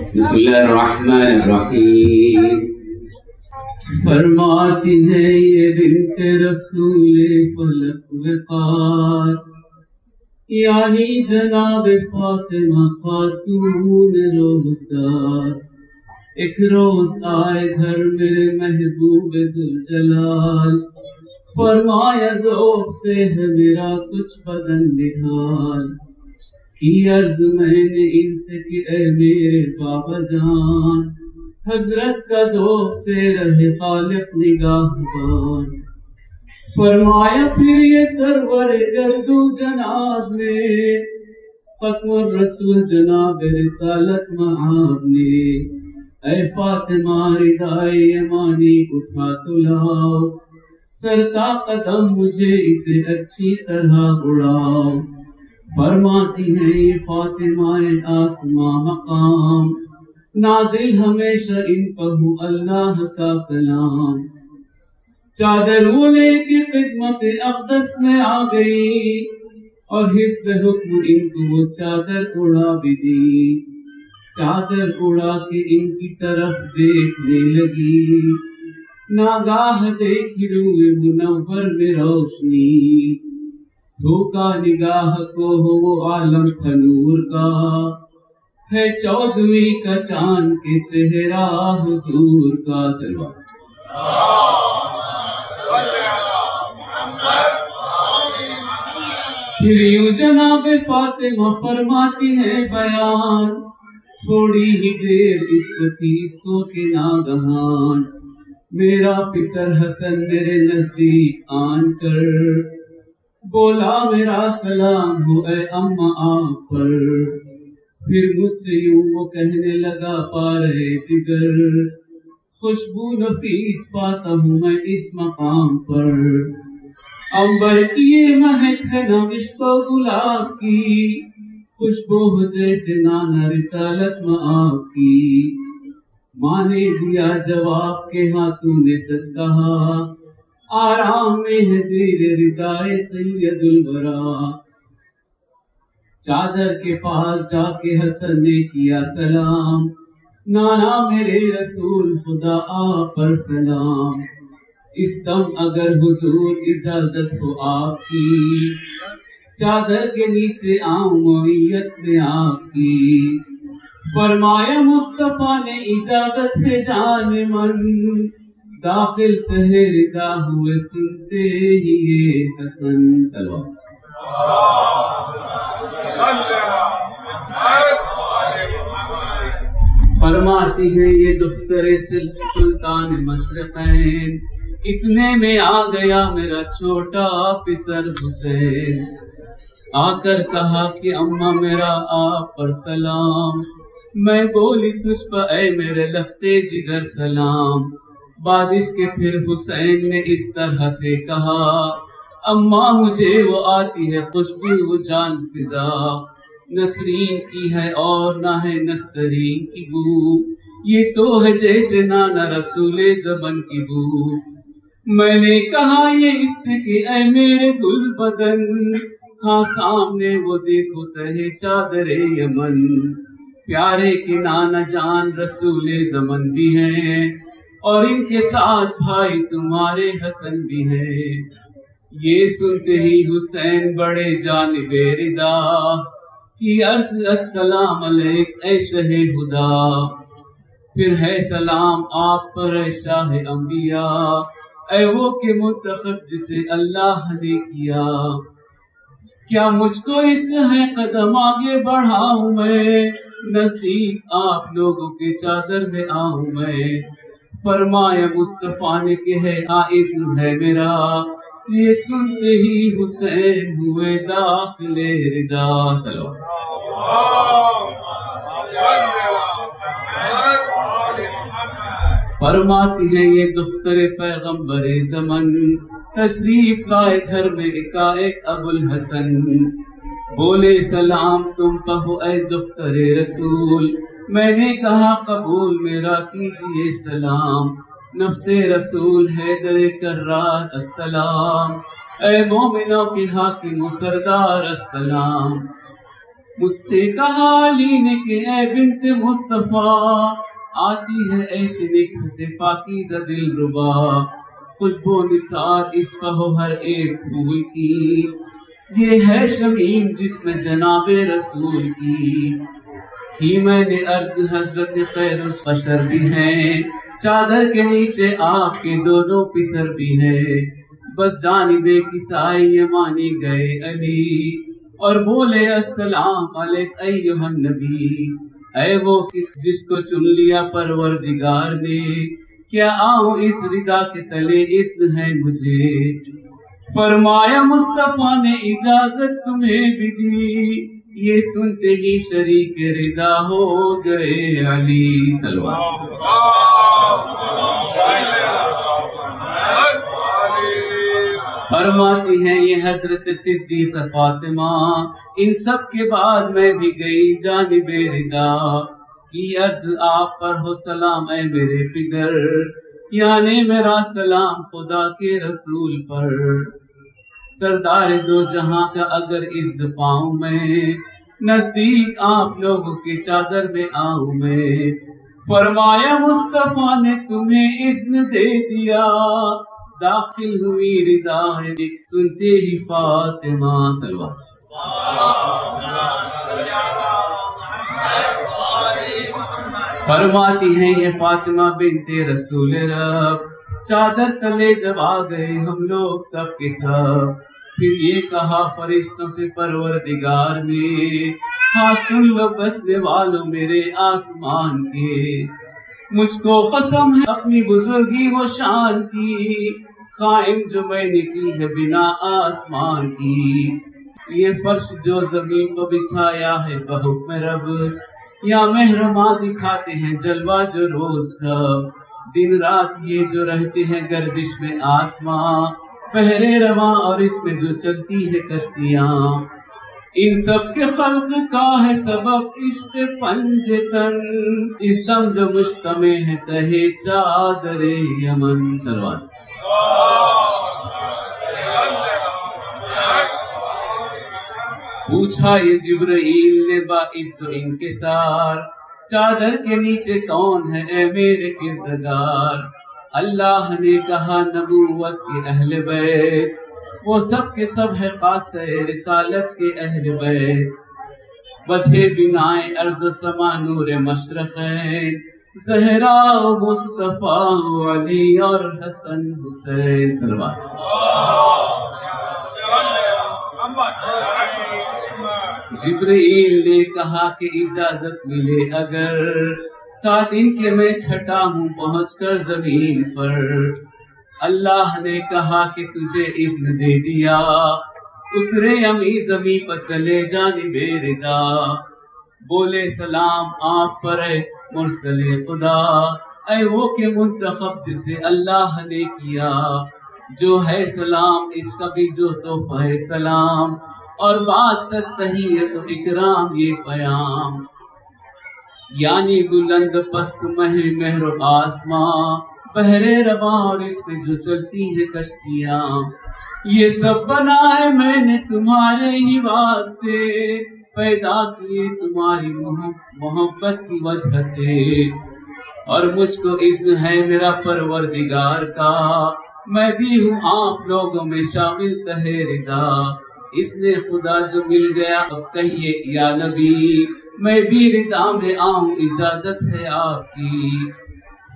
بسم اللہ الرحمن الرحیم۔ فرماتی ہے یہ بنت رسول فلک وقار۔ یعنی جناب فاطمہ خاتون روزگار۔ ایک روز آئے گھر میرے محبوب ذوالجلال۔ فرمایا ذوق سے ہے میرا کچھ بدن نکال کی عرض میں نے ان سے کہ اے میرے بابا جان۔ حضرت کا ذوق سے رہے خالق نگاہ بان فرمایا، پھر یہ سرور گردو جناب نے ختم الرسول جناب رسالت معاب نے۔ اے فاطمہ ردائی یمانی اٹھا تو لاؤ۔ سرتا قدم مجھے اسے اچھی طرح اڑاؤ۔ فرماتی ہے یہ فاطمہ آسماں مقام۔ نازل ہمیشہ ان پر ہوں اللہ کا کلام۔ چادر لے کی خدمت اقدس میں آ گئی اور حسب حکم ان کو وہ چادر اڑا بھی دی۔ چادر اڑا کے ان کی طرف دیکھنے لگی۔ ناگاہ دیکھ روئے منور میں روشنی۔ دھوکا نگاہ کو ہو وہ عالم تھنور کا ہے چودویں کا چاند کے چہرہ حضور کا سلوا پھر یوں جناب فاطمہ فرماتی ہے بیان تھوڑی ہی دیر اس کو تیس کو کے ناگہان میرا پسر حسن میرے نزدیک آن کر بولا میرا سلام ہو اے اما آپ پر۔ پھر مجھ سے یوں وہ کہنے لگا، پارے فکر خوشبو نفیس پاتا ہوں میں اس مقام پر۔ امبر کی مہک ہے نا و گلاب کی۔ خوشبو ہو جیسے نانا رسالت میں آپ کی۔ ماں نے دیا جواب کے ہاتھوں نے سچ کہا۔ آرام میں ہے زیر ردائے سید البرا چادر کے پاس جا کے حسن نے کیا سلام۔ نانا میرے رسول، خدا آ پر سلام۔ اس دم اگر حضور اجازت ہو آپ کی، چادر کے نیچے آؤں معیت میں آپ کی۔ فرمایا، مصطفیٰ نے اجازت ہے جان من۔ داخل پہرتا ہوئے سنتے ہی یہ حسن سلو۔ فرماتی ہے یہ دختر سلطان مشرقین، اتنے میں آ گیا میرا چھوٹا پسر حسین۔ آ کر کہا کہ اما میرا، آپ پر سلام۔ میں بولی، تجھ پر اے میرے لفتے جگر سلام۔ بعد اس کے پھر حسین نے اس طرح سے کہا اما مجھے وہ آتی ہے خوشبو، وہ جان فضا۔ نسرین کی ہے اور نہ ہے نسترین کی بو۔ یہ تو ہے جیسے نانا رسول زبن کی بو۔ میں نے کہا یہ اس سے کہ اے میرے گل بدن۔ ہاں سامنے وہ دیکھو تہ چادر یمن۔ پیارے کے نانا جان رسول زمن بھی ہیں۔ اور ان کے ساتھ بھائی تمہارے حسن بھی ہے یہ سنتے ہی حسین بڑے جانب ردا کی عرض، السلام علیک اے شہ خدا۔ پھر ہے سلام آپ پر، اے شاہ انبیاء۔ اے وہ کے منتخب جسے اللہ نے کیا۔ کیا مجھ کو اس ہے قدم آگے بڑھاؤں میں؟ نزدیک آپ لوگوں کے چادر میں آؤں میں۔ فرمایا، مصطفیٰ نے کہ ہے آئزن ہے میرا، یہ سنتے ہی حسین ہوئے داخل ردا سلو فرماتی ہے یہ دختر پیغمبر زمن، تشریف لائے گھر میں ایک ابو الحسن۔ بولے، سلام تم کہو اے دختر رسول۔ میں نے کہا قبول میرا کیجیے سلام۔ نفس رسول ہے در کرار السلام۔ اے مومنوں کی حاکم و سردار السلام۔ مجھ سے کہا علی نے کہ اے بنت مصطفیٰ۔ آتی ہے ایسی نکھت پاکی دل ربا۔ خوشبو نثار اس کا ہو ہر ایک پھول کی۔ یہ ہے شمیم جس میں جناب رسول کی۔ کی میں نے عرض حضرت خیر البشر بھی ہیں۔ چادر کے نیچے آپ کے دونوں پسر بھی ہیں۔ بس جانب کسائی مانی گئے علی۔ اور بولے، السلام علیک ایوہ النبی۔ اے وہ جس کو چن لیا پروردگار نے، کیا آؤں اس ردا کے تلے اسم ہے مجھے؟ فرمایا، مصطفیٰ نے اجازت تمہیں بھی دی۔ یہ سنتے ہی شریک ردا ہو گئے علی سلوار فرماتی ہیں یہ حضرت صدیق فاطمہ، ان سب کے بعد میں بھی گئی جانب ردا، کی عرض آپ پر ہو سلام اے میرے پدر یعنی میرا سلام خدا کے رسول پر۔ سردار دو جہاں کا اگر عزت پاؤں میں، نزدیک آپ لوگوں کے چادر میں آؤں میں۔ فرمایا، مصطفیٰ نے تمہیں اذن دے دیا۔ داخل ہوئی ردا سنتے ہی فاطمہ سلوہ فرماتی ہیں، یہ فاطمہ بنت رسول رب۔ چادر تلے جب آ گئے ہم لوگ سب کے سب پھر یہ کہا فرشتوں سے پروردگار میں ہاں سن لو بسنے والوں میرے آسمان کے۔ مجھ کو قسم ہے اپنی بزرگی و شان کی، قائم جو میں نے کی ہے بنا آسمان کی۔ یہ فرش جو زمین کو بچھایا ہے بحکم رب۔ یا محرما دکھاتے ہیں جلوہ جو روز سب۔ دن رات یہ جو رہتے ہیں گردش میں آسماں، پہرے رواں اور اس میں جو چلتی ہے کشتیاں۔ ان سب کے خلق کا ہے سبب عشق پنج تن۔ اس دم جو مشتمع ہے تہے چادر یمن۔ سلوات۔ پوچھا یہ جبرائیل نے با عز و انکسار چادر کے نیچے کون ہے؟ اے میرے کردگار، اللہ نے کہا نبوت کے اہل بیت، وہ سب کے سب ہے قاس رسالت کے اہل بیت۔ بجھے بنائے ارض سما نور مشرقین زہرا مصطفیٰ علی اور حسن حسین۔ سلوات جبرائیل نے کہا کہ اجازت ملے اگر سات دن کے میں چھٹا ہوں پہنچ کر زمین پر۔ اللہ نے کہا کہ تجھے اذن دے دیا۔ اترے امی زمین پر چلے جانے میرے دا۔ بولے سلام آپ پر اے مرسل خدا۔ اے وہ کہ منتخب جسے اللہ نے کیا۔ جو ہے سلام، اس کا بھی جو تحفہ ہے سلام۔ اور بات ستحیت و اکرام یہ پیام یعنی بلند پست مہ مہر و آسماں پہرے رواں اور اس میں جو چلتی ہے کشتیاں۔ یہ سب بنائے میں نے تمہارے ہی واسطے، پیدا کیے تمہاری محبت کی وجہ سے۔ اور مجھ کو اذن ہے میرا پروردگار کا، میں بھی ہوں آپ لوگوں میں شامل تہردا اس نے خدا جو مل گیا، اب کہیے، یا نبی، میں بھی ردا میں آؤں، اجازت ہے آپ کی۔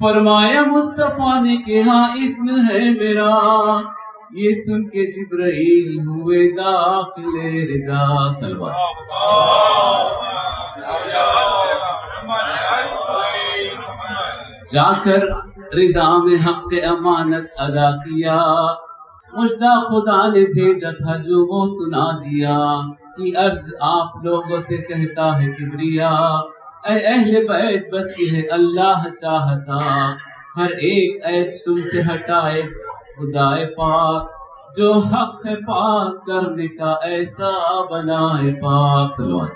فرمایا، مصطفیٰ نے کہ ہاں اسم ہے میرا۔ یہ سن کے جبرائیل ہوئے داخل ردا سلوا جا کر ردا میں حق امانت ادا کیا۔ مجدہ خدا نے بھیجا تھا جو وہ سنا دیا کہ عرض آپ لوگوں سے کہتا ہے کبریا، اے اہل بیت، بس یہ اللہ چاہتا، ہر ایک عیب تم سے ہٹائے خدا پاک، جو حق ہے پاک کرنے کا ایسا بنائے پاک۔ سلوات۔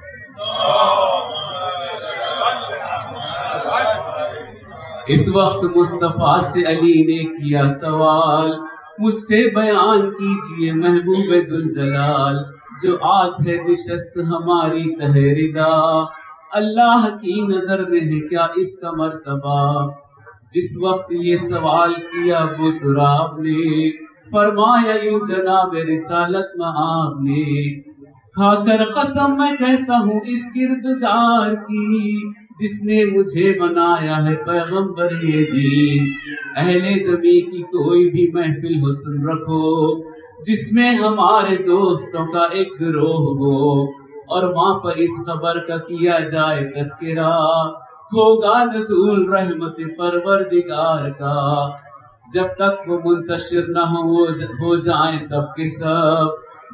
اس وقت مصطفیٰ سے علی نے کیا سوال مجھ سے بیان کیجیے محبوب ذوالجلال جو آج ہے نشست ہماری تحریدہ۔ اللہ کی نظر میں ہے کیا اس کا مرتبہ؟ جس وقت یہ سوال کیا ابو تراب نے، فرمایا یوں جناب رسالت میں آپ نے۔ کھا کر قسم میں کہتا ہوں اس کردگار کی جس نے مجھے بنایا ہے پیغمبر یہ دین۔ اہل زمین کی کوئی بھی محفل حسن رکھو، جس میں ہمارے دوستوں کا ایک گروہ ہو، اور وہاں پر اس خبر کا کیا جائے تذکرہ ہوگا نزول رحمت پروردگار کا۔ جب تک وہ منتشر نہ ہو ہو جائیں سب کے سب۔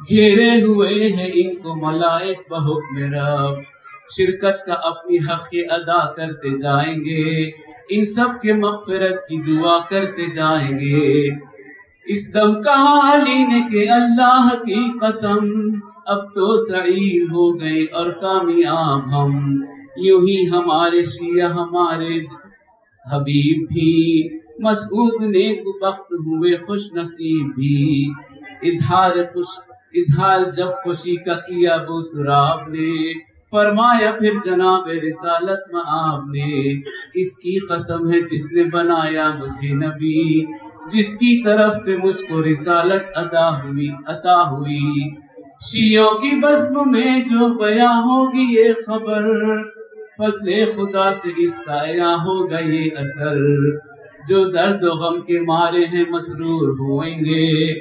گھیرے ہوئے ہیں ان کو ملائک بحکم رب۔ شرکت کا اپنی حق ادا کرتے جائیں گے۔ ان سب کے مغفرت کی دعا کرتے جائیں گے۔ اس دم کہا لینے کے اللہ کی قسم اب تو سعید ہو گئے اور کامیاب ہم۔ یوں ہی ہمارے شیعہ، ہمارے حبیب بھی، مسعود نیک بخت ہوئے، خوش نصیب بھی۔ اظہار خوش، اظہار جب خوشی کا کیا ابو تراب نے۔ فرمایا، پھر جناب رسالت میں آپ نے اس کی قسم ہے جس نے بنایا مجھے نبی، جس کی طرف سے مجھ کو رسالت عطا ہوئی عطا ہوئی۔ شیعوں کی بزم میں جو بیاں ہوگی یہ خبر، فضل خدا سے اس کا یا ہوگا یہ اثر۔ جو درد و غم کے مارے ہیں مسرور ہوئیں گے،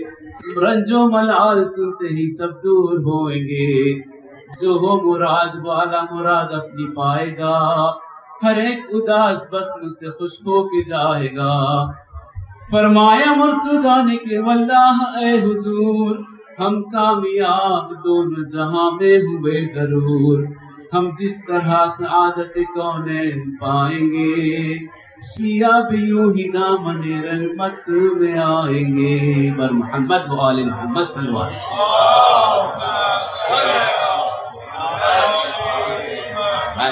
رنج و ملال سنتے ہی سب دور ہوئیں گے۔ جو ہو مراد والا مراد اپنی پائے گا۔ ہر ایک اداس بس مجھ سے خوش ہو کے جائے گا۔ فرمایا، مرتضی نے کہ، واللہ اے حضور، ہم کامیاب دونوں جہاں میں ہوئے ضرور۔ ہم جس طرح سعادت کونین پائیں گے، شیعہ بھی یوں ہی نام رحمت میں آئیں گے۔ پر محمد و آل محمد صلی اللہ علیہ وسلم۔ میں